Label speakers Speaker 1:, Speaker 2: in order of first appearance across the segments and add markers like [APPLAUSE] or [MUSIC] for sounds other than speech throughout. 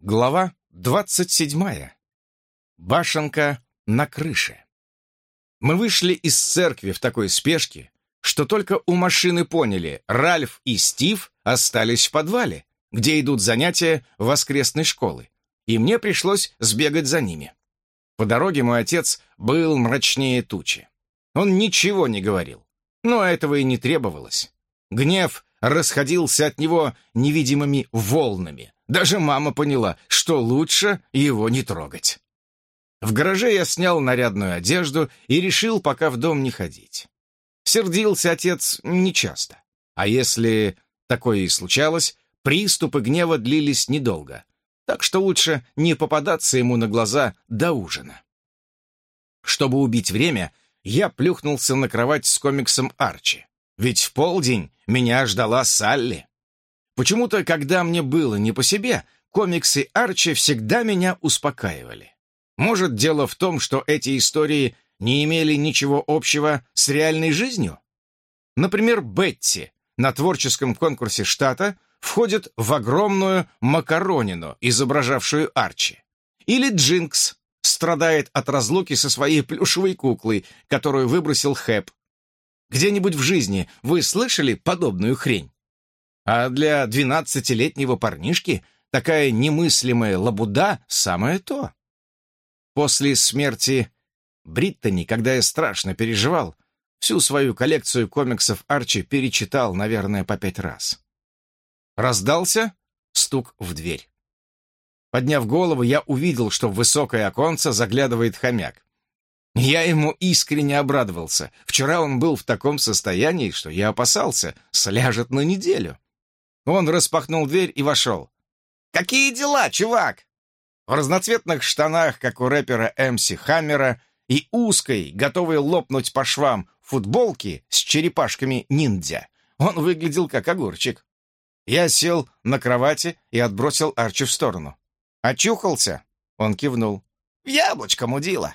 Speaker 1: Глава двадцать седьмая. Башенка на крыше. Мы вышли из церкви в такой спешке, что только у машины поняли, Ральф и Стив остались в подвале, где идут занятия воскресной школы, и мне пришлось сбегать за ними. По дороге мой отец был мрачнее тучи. Он ничего не говорил, но этого и не требовалось. Гнев расходился от него невидимыми волнами, даже мама поняла, что лучше его не трогать. В гараже я снял нарядную одежду и решил пока в дом не ходить. Сердился отец нечасто. А если такое и случалось, приступы гнева длились недолго. Так что лучше не попадаться ему на глаза до ужина. Чтобы убить время, я плюхнулся на кровать с комиксом Арчи. Ведь в полдень меня ждала Салли. Почему-то, когда мне было не по себе, комиксы Арчи всегда меня успокаивали. Может, дело в том, что эти истории не имели ничего общего с реальной жизнью? Например, Бетти на творческом конкурсе штата входит в огромную макаронину, изображавшую Арчи. Или Джинкс страдает от разлуки со своей плюшевой куклой, которую выбросил Хэп. Где-нибудь в жизни вы слышали подобную хрень? А для двенадцатилетнего парнишки такая немыслимая лабуда — самое то. После смерти Бриттани, когда я страшно переживал, всю свою коллекцию комиксов Арчи перечитал, наверное, по пять раз. Раздался стук в дверь. Подняв голову, я увидел, что в высокое оконце заглядывает хомяк. Я ему искренне обрадовался. Вчера он был в таком состоянии, что я опасался, сляжет на неделю. Он распахнул дверь и вошел. «Какие дела, чувак?» В разноцветных штанах, как у рэпера МС Хаммера, и узкой, готовой лопнуть по швам, футболки с черепашками ниндзя, он выглядел как огурчик. Я сел на кровати и отбросил Арчи в сторону. «Очухался?» — он кивнул. «В яблочко, мудила».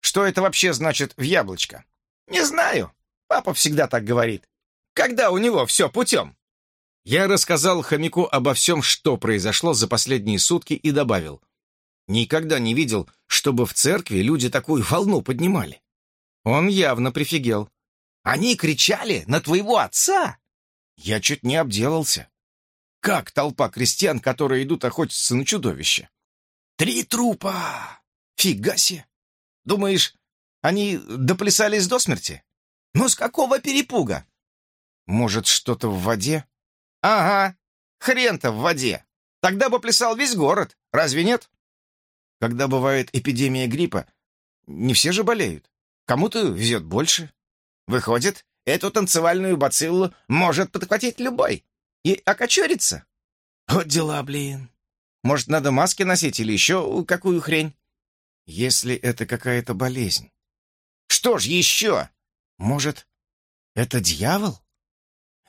Speaker 1: «Что это вообще значит «в яблочко»?» «Не знаю. Папа всегда так говорит. Когда у него все путем?» Я рассказал хомяку обо всем, что произошло за последние сутки, и добавил. Никогда не видел, чтобы в церкви люди такую волну поднимали. Он явно прифигел. «Они кричали на твоего отца!» Я чуть не обделался. Как толпа крестьян, которые идут охотиться на чудовище? Три трупа! Фига себе! Думаешь, они доплясались до смерти? Ну с какого перепуга? Может, что-то в воде? «Ага, хрен-то в воде. Тогда бы плясал весь город, разве нет?» Когда бывает эпидемия гриппа, не все же болеют. Кому-то везет больше. Выходит, эту танцевальную бациллу может подхватить любой и окочуриться. Вот дела, блин. Может, надо маски носить или еще какую хрень? Если это какая-то болезнь. Что ж еще? Может, это дьявол?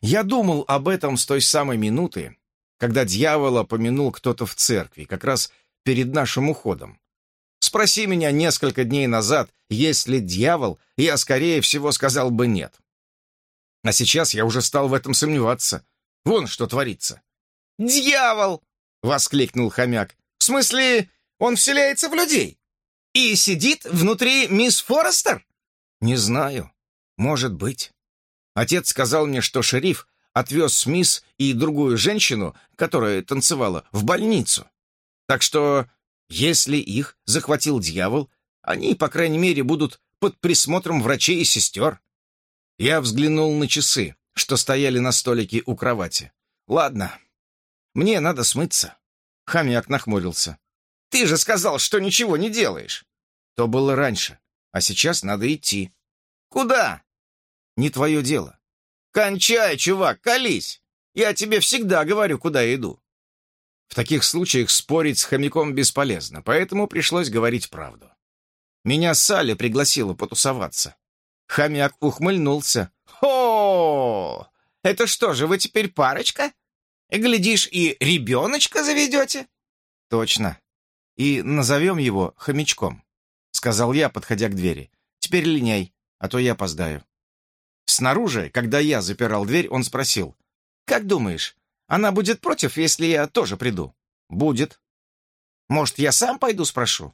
Speaker 1: Я думал об этом с той самой минуты, когда дьявола помянул кто-то в церкви, как раз перед нашим уходом. Спроси меня несколько дней назад, есть ли дьявол, я, скорее всего, сказал бы нет. А сейчас я уже стал в этом сомневаться. Вон что творится. «Дьявол!» — воскликнул хомяк. «В смысле, он вселяется в людей? И сидит внутри мисс Форестер?» «Не знаю. Может быть». Отец сказал мне, что шериф отвез мисс и другую женщину, которая танцевала, в больницу. Так что, если их захватил дьявол, они, по крайней мере, будут под присмотром врачей и сестер. Я взглянул на часы, что стояли на столике у кровати. Ладно, мне надо смыться. Хомяк нахмурился. Ты же сказал, что ничего не делаешь. То было раньше, а сейчас надо идти. Куда? Не твое дело. Кончай, чувак, колись! Я тебе всегда говорю, куда иду. В таких случаях спорить с хомяком бесполезно, поэтому пришлось говорить правду. Меня Салли пригласила потусоваться. Хомяк ухмыльнулся. «О, это что же, вы теперь парочка? Глядишь, и ребеночка заведете?» «Точно. И назовем его хомячком», — сказал я, подходя к двери. «Теперь линяй, а то я опоздаю». Снаружи, когда я запирал дверь, он спросил, «Как думаешь, она будет против, если я тоже приду?» «Будет. Может, я сам пойду спрошу?»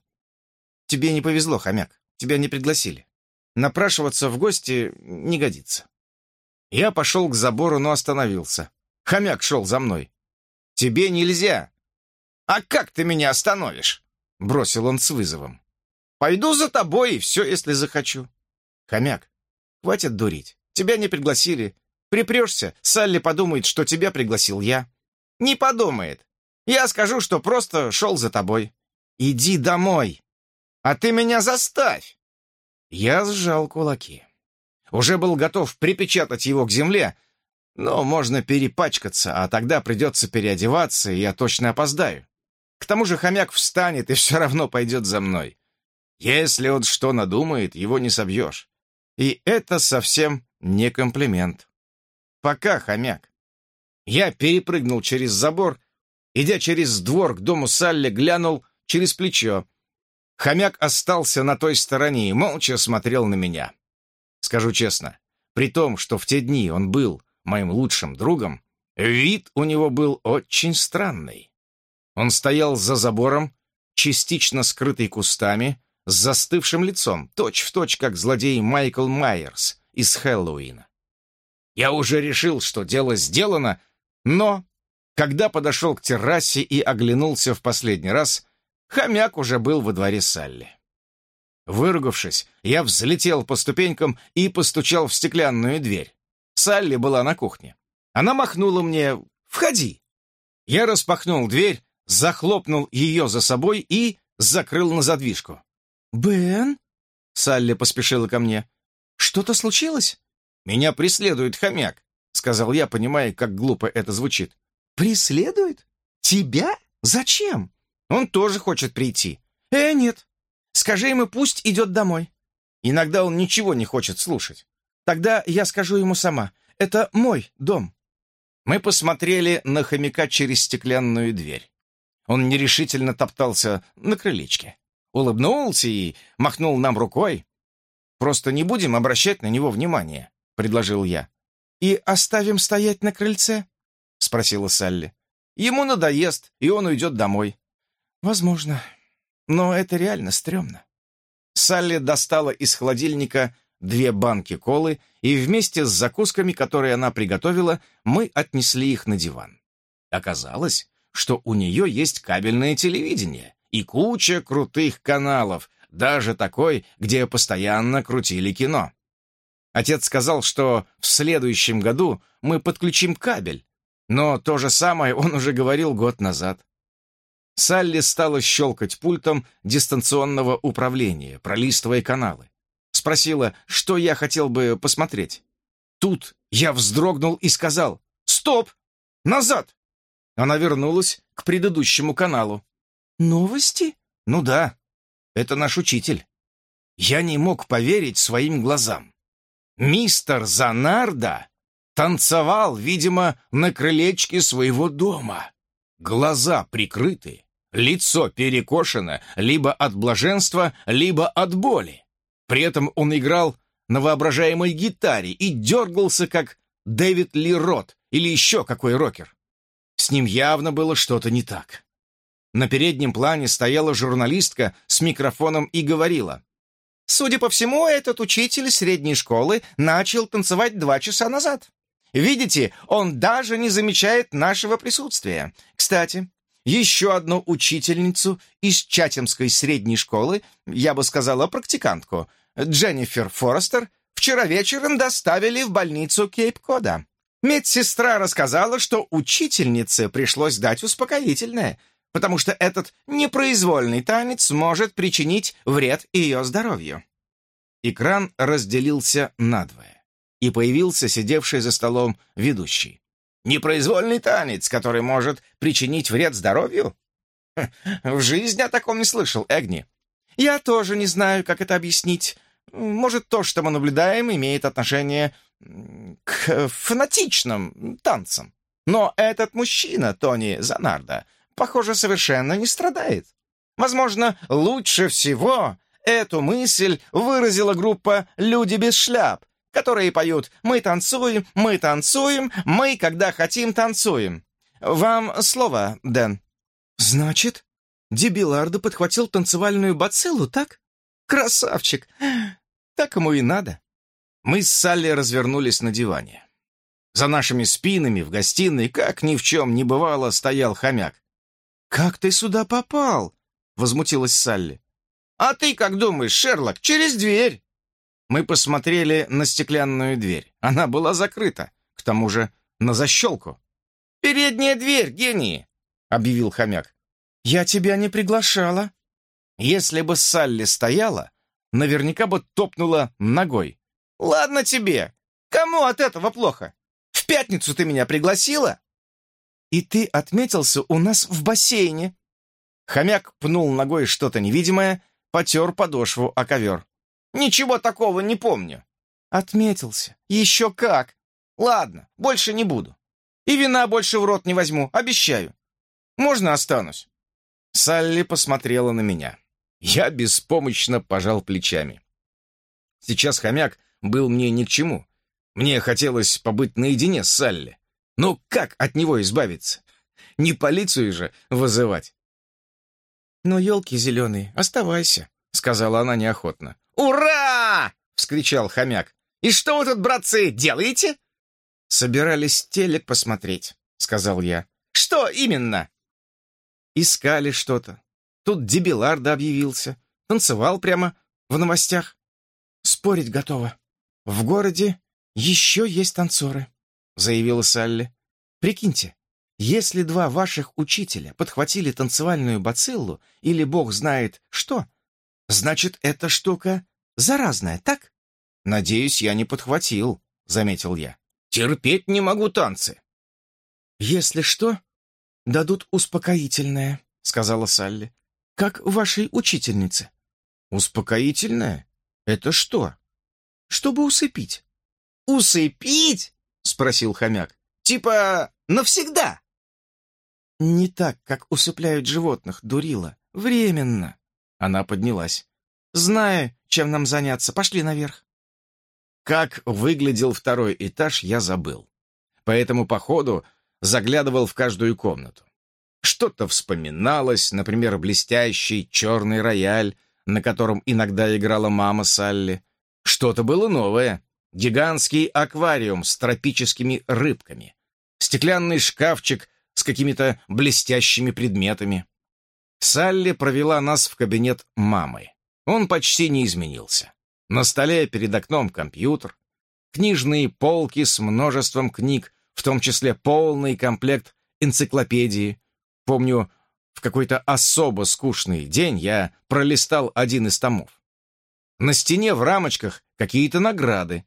Speaker 1: «Тебе не повезло, хомяк. Тебя не пригласили. Напрашиваться в гости не годится». Я пошел к забору, но остановился. Хомяк шел за мной. «Тебе нельзя!» «А как ты меня остановишь?» Бросил он с вызовом. «Пойду за тобой, и все, если захочу». «Хомяк, хватит дурить. Тебя не пригласили. Припрешься, Салли подумает, что тебя пригласил я». «Не подумает. Я скажу, что просто шел за тобой». «Иди домой». «А ты меня заставь». Я сжал кулаки. Уже был готов припечатать его к земле, но можно перепачкаться, а тогда придется переодеваться, и я точно опоздаю. К тому же хомяк встанет и все равно пойдет за мной. Если он что надумает, его не собьешь. И это совсем не комплимент. Пока, хомяк. Я перепрыгнул через забор, идя через двор к дому Салли, глянул через плечо. Хомяк остался на той стороне и молча смотрел на меня. Скажу честно, при том, что в те дни он был моим лучшим другом, вид у него был очень странный. Он стоял за забором, частично скрытый кустами, с застывшим лицом, точь-в-точь, точь, как злодей Майкл Майерс из Хэллоуина. Я уже решил, что дело сделано, но, когда подошел к террасе и оглянулся в последний раз, хомяк уже был во дворе Салли. Выругавшись, я взлетел по ступенькам и постучал в стеклянную дверь. Салли была на кухне. Она махнула мне «Входи!». Я распахнул дверь, захлопнул ее за собой и закрыл на задвижку. «Бен?» — Салли поспешила ко мне. «Что-то случилось?» «Меня преследует хомяк», — сказал я, понимая, как глупо это звучит. «Преследует? Тебя? Зачем?» «Он тоже хочет прийти». «Э, нет, Скажи ему, пусть идет домой». Иногда он ничего не хочет слушать. Тогда я скажу ему сама. Это мой дом. Мы посмотрели на хомяка через стеклянную дверь. Он нерешительно топтался на крылечке. Улыбнулся и махнул нам рукой. «Просто не будем обращать на него внимания», — предложил я. «И оставим стоять на крыльце?» — спросила Салли. «Ему надоест, и он уйдет домой». «Возможно», но это реально стрёмно. Салли достала из холодильника две банки колы, и вместе с закусками, которые она приготовила, мы отнесли их на диван. Оказалось, что у нее есть кабельное телевидение и куча крутых каналов, даже такой, где постоянно крутили кино. Отец сказал, что в следующем году мы подключим кабель, но то же самое он уже говорил год назад. Салли стала щелкать пультом дистанционного управления, пролистывая каналы. Спросила, что я хотел бы посмотреть. Тут я вздрогнул и сказал «Стоп! Назад!» Она вернулась к предыдущему каналу. «Новости?» «Ну да, это наш учитель». Я не мог поверить своим глазам. Мистер Занарда танцевал, видимо, на крылечке своего дома. Глаза прикрыты, Лицо перекошено либо от блаженства, либо от боли. При этом он играл на воображаемой гитаре и дергался, как Дэвид Ли Рот или еще какой рокер. С ним явно было что-то не так. На переднем плане стояла журналистка с микрофоном и говорила. «Судя по всему, этот учитель средней школы начал танцевать два часа назад. Видите, он даже не замечает нашего присутствия. Кстати, еще одну учительницу из Чатемской средней школы, я бы сказала, практикантку, Дженнифер Форестер, вчера вечером доставили в больницу Кейп-Кода. Медсестра рассказала, что учительнице пришлось дать успокоительное, потому что этот непроизвольный танец может причинить вред ее здоровью. Экран разделился надвое, и появился сидевший за столом ведущий. Непроизвольный танец, который может причинить вред здоровью? В жизни о таком не слышал, Эгни. Я тоже не знаю, как это объяснить. Может, то, что мы наблюдаем, имеет отношение к фанатичным танцам. Но этот мужчина, Тони Занарда, похоже, совершенно не страдает. Возможно, лучше всего эту мысль выразила группа «Люди без шляп», которые поют «Мы танцуем, мы танцуем, мы, когда хотим, танцуем». Вам слово, Дэн. Значит, Дебилардо подхватил танцевальную бациллу, так? Красавчик! Так ему и надо. Мы с Салли развернулись на диване. За нашими спинами в гостиной, как ни в чем не бывало, стоял хомяк. «Как ты сюда попал?» — возмутилась Салли. «А ты как думаешь, Шерлок, через дверь?» Мы посмотрели на стеклянную дверь. Она была закрыта, к тому же на защелку. «Передняя дверь, гении!» — объявил хомяк. «Я тебя не приглашала». Если бы Салли стояла, наверняка бы топнула ногой. «Ладно тебе. Кому от этого плохо? В пятницу ты меня пригласила?» «И ты отметился у нас в бассейне». Хомяк пнул ногой что-то невидимое, потер подошву о ковер. «Ничего такого не помню». «Отметился. Еще как. Ладно, больше не буду. И вина больше в рот не возьму, обещаю. Можно останусь?» Салли посмотрела на меня. Я беспомощно пожал плечами. Сейчас хомяк был мне ни к чему. Мне хотелось побыть наедине с Салли. Но как от него избавиться? Не полицию же вызывать. «Ну, елки зеленые, оставайся», — сказала она неохотно. «Ура!» — вскричал хомяк. «И что вы тут, братцы, делаете?» «Собирались телек посмотреть», — сказал я. «Что именно?» «Искали что-то. Тут Дебиларда объявился. Танцевал прямо в новостях. Спорить готова. В городе еще есть танцоры», — заявила Салли. «Прикиньте, если два ваших учителя подхватили танцевальную бациллу или бог знает что, значит, эта штука заразная, так?» «Надеюсь, я не подхватил», — заметил я. «Терпеть не могу танцы». «Если что, дадут успокоительное», — сказала Салли. «Как вашей учительнице». «Успокоительное? Это что?» «Чтобы усыпить». «Усыпить?» — спросил хомяк. «Типа навсегда?» «Не так, как усыпляют животных, дурила. Временно». Она поднялась. «Зная, чем нам заняться, пошли наверх». Как выглядел второй этаж, я забыл. Поэтому, по ходу, заглядывал в каждую комнату. Что-то вспоминалось, например, блестящий черный рояль, на котором иногда играла мама Салли. Что-то было новое, гигантский аквариум с тропическими рыбками, стеклянный шкафчик с какими-то блестящими предметами. Салли провела нас в кабинет мамы. Он почти не изменился. На столе перед окном компьютер, книжные полки с множеством книг, в том числе полный комплект энциклопедии. Помню, в какой-то особо скучный день я пролистал один из томов. На стене в рамочках какие-то награды,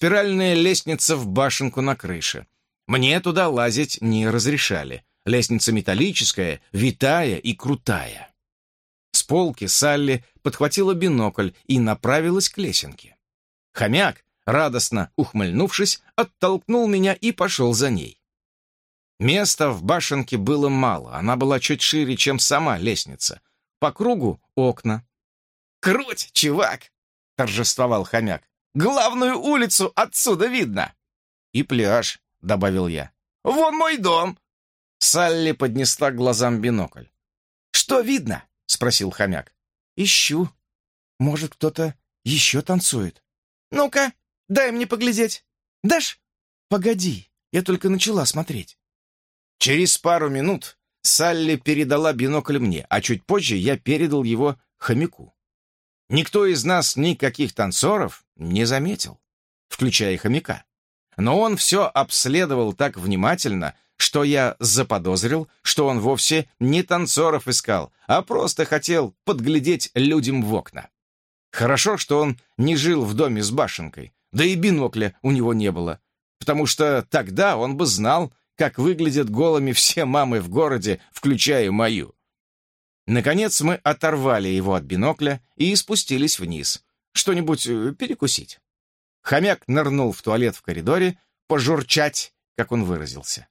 Speaker 1: Спиральная лестница в башенку на крыше. Мне туда лазить не разрешали. Лестница металлическая, витая и крутая. С полки Салли подхватила бинокль и направилась к лесенке. Хомяк, радостно ухмыльнувшись, оттолкнул меня и пошел за ней. Места в башенке было мало, она была чуть шире, чем сама лестница. По кругу окна. «Круть, чувак!» — торжествовал хомяк. Главную улицу отсюда видно!» «И пляж», — добавил я. «Вон мой дом!» Салли поднесла глазам бинокль. «Что видно?» — спросил хомяк. «Ищу. Может, кто-то еще танцует?» «Ну-ка, дай мне поглядеть. Дашь?» «Погоди, я только начала смотреть». Через пару минут Салли передала бинокль мне, а чуть позже я передал его хомяку. Никто из нас никаких танцоров не заметил, включая хомяка. Но он все обследовал так внимательно, что я заподозрил, что он вовсе не танцоров искал, а просто хотел подглядеть людям в окна. Хорошо, что он не жил в доме с башенкой, да и бинокля у него не было, потому что тогда он бы знал, как выглядят голыми все мамы в городе, включая мою. Наконец мы оторвали его от бинокля и спустились вниз. Что-нибудь э, перекусить. Хомяк нырнул в туалет в коридоре, пожурчать, как он выразился.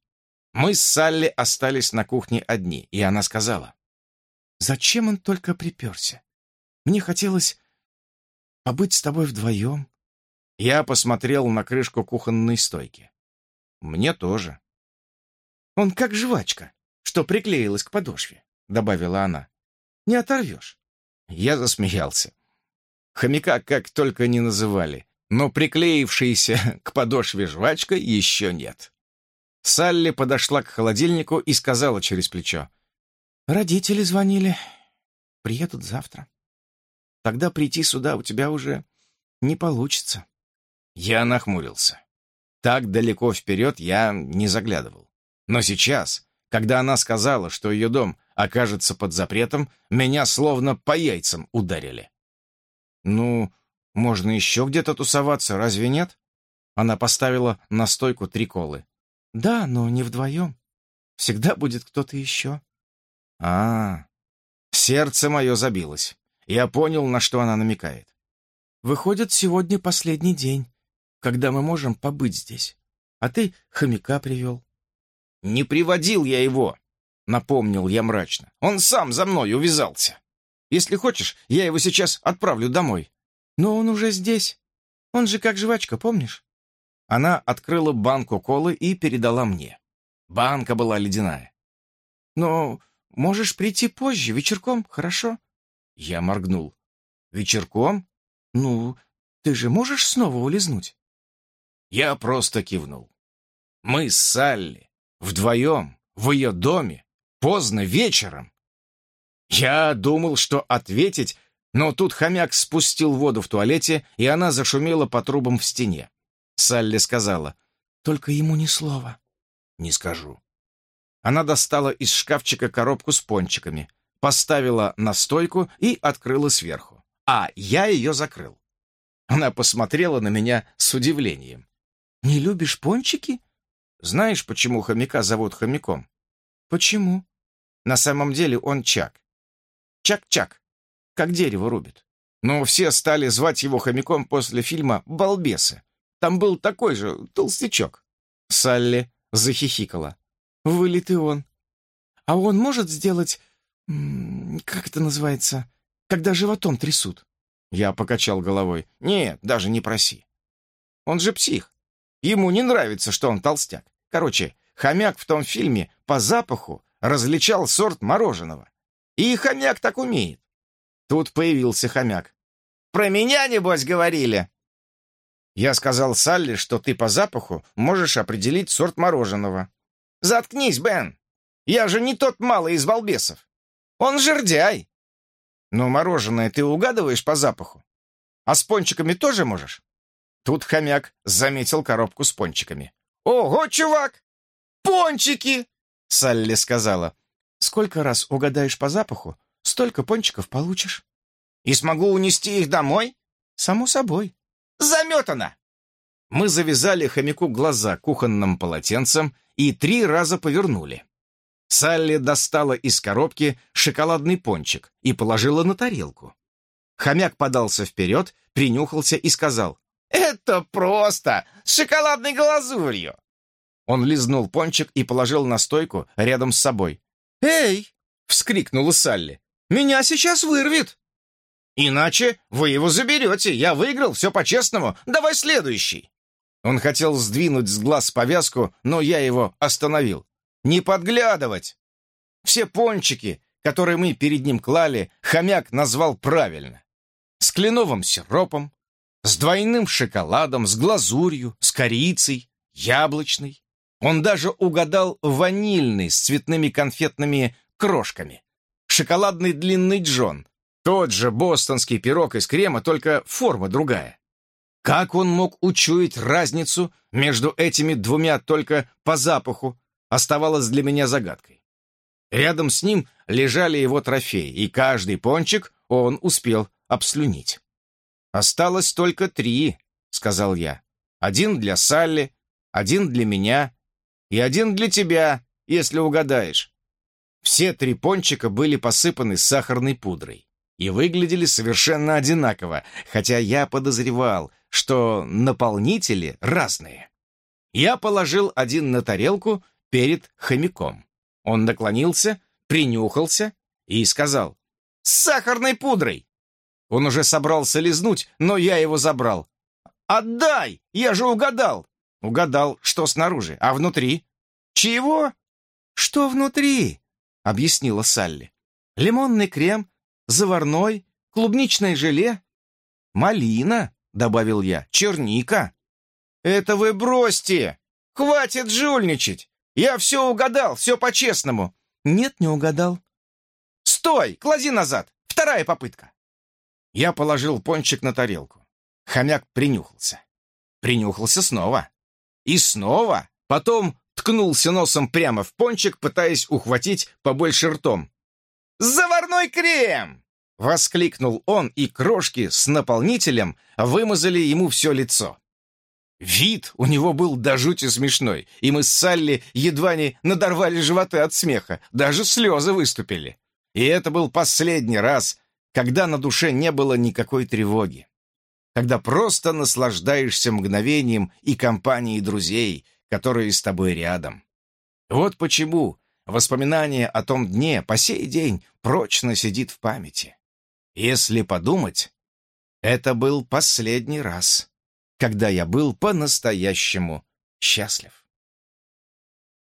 Speaker 1: Мы с Салли остались на кухне одни, и она сказала. «Зачем он только приперся? Мне хотелось побыть с тобой вдвоем». Я посмотрел на крышку кухонной стойки. «Мне тоже». «Он как жвачка, что приклеилась к подошве. добавила она. «Не оторвешь». Я засмеялся. Хомяка как только не называли, но приклеившейся [LAUGHS] к подошве жвачка еще нет. Салли подошла к холодильнику и сказала через плечо. «Родители звонили. Приедут завтра. Тогда прийти сюда у тебя уже не получится». Я нахмурился. Так далеко вперед я не заглядывал. Но сейчас, когда она сказала, что ее дом окажется под запретом, меня словно по яйцам ударили. «Ну, можно еще где-то тусоваться, разве нет?» Она поставила на стойку три колы. «Да, но не вдвоем. Всегда будет кто-то еще». А, -а, а Сердце мое забилось. Я понял, на что она намекает. «Выходит, сегодня последний день, когда мы можем побыть здесь. А ты хомяка привел». «Не приводил я его», — напомнил я мрачно. «Он сам за мной увязался. Если хочешь, я его сейчас отправлю домой». «Но он уже здесь. Он же как жвачка, помнишь?» Она открыла банку колы и передала мне. Банка была ледяная. «Но можешь прийти позже, вечерком, хорошо?» Я моргнул. «Вечерком? Ну, ты же можешь снова улизнуть?» Я просто кивнул. Мы с Салли вдвоем в ее доме, поздно вечером. Я думал, что ответить, но тут хомяк спустил воду в туалете, и она зашумела по трубам в стене. Салли сказала, «Только ему ни слова». «Не скажу». Она достала из шкафчика коробку с пончиками, поставила на стойку и открыла сверху. А я ее закрыл. Она посмотрела на меня с удивлением. «Не любишь пончики?» «Знаешь, почему хомяка зовут хомяком?» «Почему?» «На самом деле он Чак. Чак-Чак, как дерево рубит. Но все стали звать его хомяком после фильма «Балбесы». Там был такой же толстячок». Салли захихикала. «Вылитый он. А он может сделать... Как это называется? Когда животом трясут?» Я покачал головой. «Нет, даже не проси. Он же псих. Ему не нравится, что он толстяк. Короче, хомяк в том фильме по запаху различал сорт мороженого. И хомяк так умеет. Тут появился хомяк. «Про меня, небось, говорили?» Я сказал Салли, что ты по запаху можешь определить сорт мороженого. «Заткнись, Бен! Я же не тот малый из балбесов. Он жердяй!» «Но мороженое ты угадываешь по запаху? А с пончиками тоже можешь?» Тут хомяк заметил коробку с пончиками. «Ого, чувак! Пончики!» Салли сказала. «Сколько раз угадаешь по запаху, столько пончиков получишь». «И смогу унести их домой?» «Само собой». «Заметано!» Мы завязали хомяку глаза кухонным полотенцем и три раза повернули. Салли достала из коробки шоколадный пончик и положила на тарелку. Хомяк подался вперед, принюхался и сказал, «Это просто! С шоколадной глазурью!» Он лизнул пончик и положил на стойку рядом с собой. «Эй!» — вскрикнула Салли. «Меня сейчас вырвет!» «Иначе вы его заберете. Я выиграл, все по-честному. Давай следующий!» Он хотел сдвинуть с глаз повязку, но я его остановил. «Не подглядывать!» Все пончики, которые мы перед ним клали, хомяк назвал правильно. С кленовым сиропом, с двойным шоколадом, с глазурью, с корицей, яблочный. Он даже угадал ванильный с цветными конфетными крошками. Шоколадный длинный Джон. Тот же бостонский пирог из крема, только форма другая. Как он мог учуять разницу между этими двумя только по запаху, оставалось для меня загадкой. Рядом с ним лежали его трофеи, и каждый пончик он успел обслюнить. «Осталось только три», — сказал я. «Один для Салли, один для меня и один для тебя, если угадаешь». Все три пончика были посыпаны сахарной пудрой и выглядели совершенно одинаково, хотя я подозревал, что наполнители разные. Я положил один на тарелку перед хомяком. Он наклонился, принюхался и сказал «С сахарной пудрой!» Он уже собрался лизнуть, но я его забрал. «Отдай! Я же угадал!» «Угадал, что снаружи, а внутри?» «Чего?» «Что внутри?» — объяснила Салли. Лимонный крем, заварной, клубничное желе, малина, добавил я, черника. Это вы бросьте! Хватит жульничать! Я все угадал, все по-честному. Нет, не угадал. Стой, клади назад. Вторая попытка. Я положил пончик на тарелку. Хомяк принюхался. Принюхался снова. И снова. Потом ткнулся носом прямо в пончик, пытаясь ухватить побольше ртом. «Заварной крем!» — воскликнул он, и крошки с наполнителем вымазали ему все лицо. Вид у него был до жути смешной, и мы с Салли едва не надорвали животы от смеха, даже слезы выступили. И это был последний раз, когда на душе не было никакой тревоги. Когда просто наслаждаешься мгновением и компанией друзей, которые с тобой рядом. Вот почему воспоминание о том дне по сей день прочно сидит в памяти. Если подумать, это был последний раз, когда я был по-настоящему счастлив.